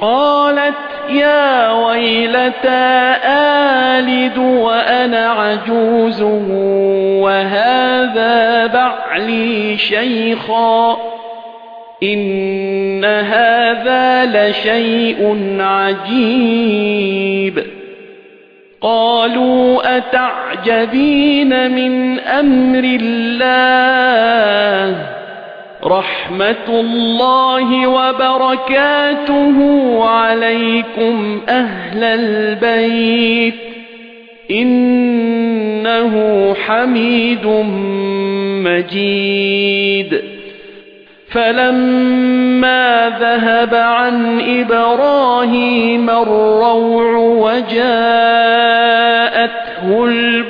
قالت يا ويلتى آلد وأنا عجوز وهذا بعلي شيخا إن هذا لشيء عجيب قالوا أتعجبين من أمر الله رحمة الله وبركاته عليكم أهل البيت إنه حميد مجيد فلما ذهب عن إبراهيم الروع وجاءته